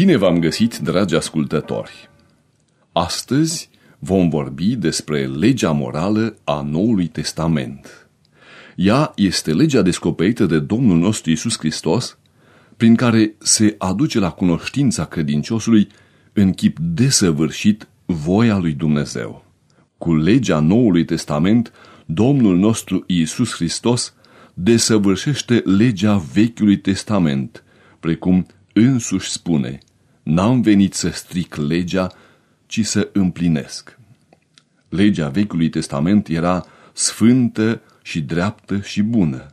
Bine v-am găsit, dragi ascultători! Astăzi vom vorbi despre legea morală a Noului Testament. Ea este legea descoperită de Domnul nostru Isus Hristos, prin care se aduce la cunoștința credinciosului în chip desăvârșit voia lui Dumnezeu. Cu legea Noului Testament, Domnul nostru Isus Hristos desăvârșește legea Vechiului Testament, precum însuși spune, n-am venit să stric legea, ci să împlinesc. Legea Vechiului Testament era sfântă și dreaptă și bună,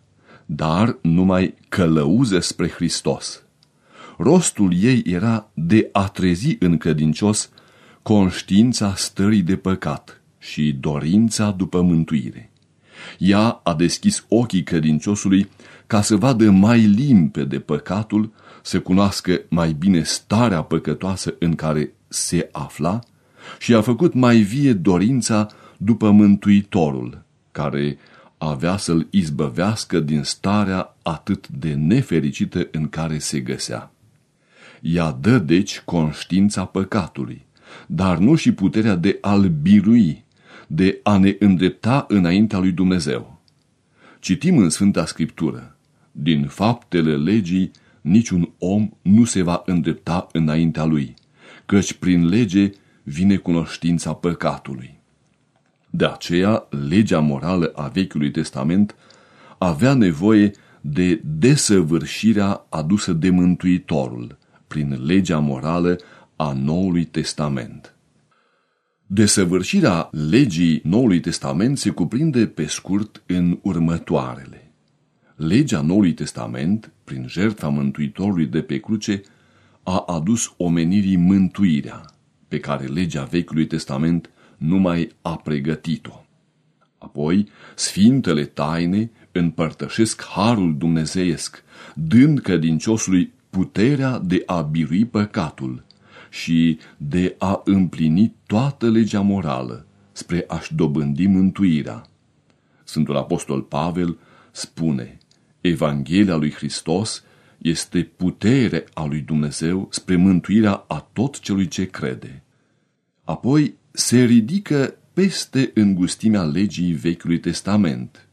dar numai călăuză spre Hristos. Rostul ei era de a trezi în credincios conștiința stării de păcat și dorința după mântuire. Ea a deschis ochii credinciosului ca să vadă mai limpede păcatul, să cunoască mai bine starea păcătoasă în care se afla și a făcut mai vie dorința după Mântuitorul, care avea să-l izbăvească din starea atât de nefericită în care se găsea. Ea dă deci conștiința păcatului, dar nu și puterea de a-l birui, de a ne îndrepta înaintea lui Dumnezeu. Citim în Sfânta Scriptură, din faptele legii niciun om nu se va îndrepta înaintea lui, căci prin lege vine cunoștința păcatului. De aceea, legea morală a Vechiului Testament avea nevoie de desăvârșirea adusă de Mântuitorul prin legea morală a Noului Testament. Desăvârșirea legii Noului Testament se cuprinde pe scurt în următoarele. Legea Noului Testament, prin jertfa Mântuitorului de pe cruce, a adus omenirii mântuirea, pe care legea Vechiului Testament nu mai a pregătit-o. Apoi, sfintele taine împărtășesc harul dumnezeiesc, dând credinciosului puterea de a birui păcatul și de a împlini toată legea morală spre a-și dobândi mântuirea. Sfântul Apostol Pavel spune, Evanghelia lui Hristos este putere a lui Dumnezeu spre mântuirea a tot celui ce crede. Apoi se ridică peste îngustimea legii Vechiului Testament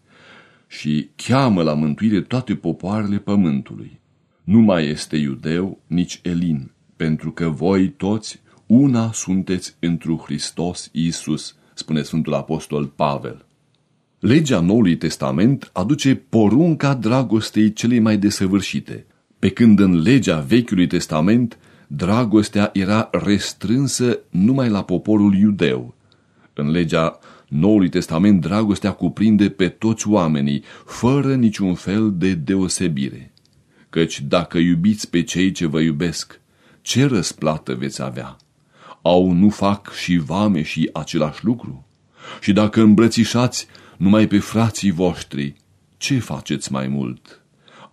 și cheamă la mântuire toate popoarele pământului. Nu mai este iudeu, nici elin, pentru că voi toți una sunteți întru Hristos Iisus, spune Sfântul Apostol Pavel. Legea Noului Testament aduce porunca dragostei celei mai desăvârșite, pe când în legea Vechiului Testament dragostea era restrânsă numai la poporul iudeu. În legea Noului Testament dragostea cuprinde pe toți oamenii, fără niciun fel de deosebire. Căci dacă iubiți pe cei ce vă iubesc, ce răsplată veți avea? Au nu fac și vame și același lucru? Și dacă îmbrățișați numai pe frații voștri, ce faceți mai mult?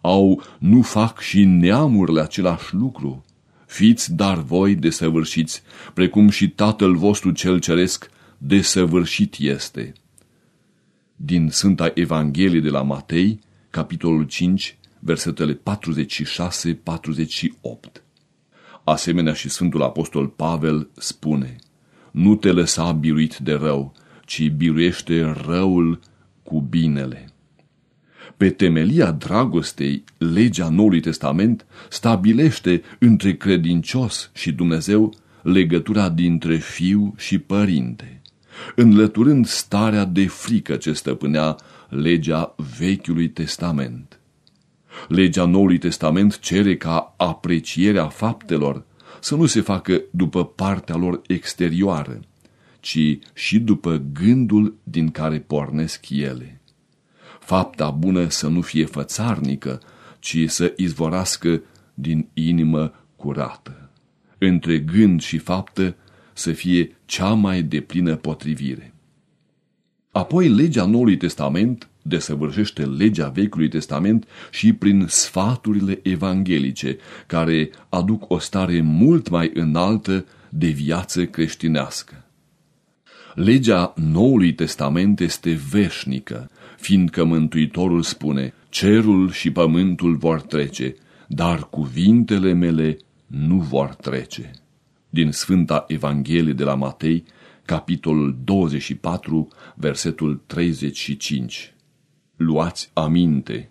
Au nu fac și neamurile același lucru? Fiți dar voi desăvârșiți, precum și Tatăl vostru cel ceresc desăvârșit este. Din Sfânta Evanghelie de la Matei, capitolul 5, versetele 46-48. Asemenea și Sfântul Apostol Pavel spune, Nu te lăsa biruit de rău, ci biruiește răul cu binele. Pe temelia dragostei, legea Noului Testament stabilește între credincios și Dumnezeu legătura dintre fiu și părinte, înlăturând starea de frică ce stăpânea legea Vechiului Testament. Legea Noului Testament cere ca aprecierea faptelor să nu se facă după partea lor exterioară, ci și după gândul din care pornesc ele fapta bună să nu fie fățarnică, ci să izvorască din inimă curată. Între gând și faptă să fie cea mai deplină potrivire. Apoi legea Noului Testament desăvârșește legea Vechiului Testament și prin sfaturile evanghelice, care aduc o stare mult mai înaltă de viață creștinească. Legea Noului Testament este veșnică, fiindcă Mântuitorul spune, cerul și pământul vor trece, dar cuvintele mele nu vor trece. Din Sfânta Evanghelie de la Matei, capitolul 24, versetul 35. Luați aminte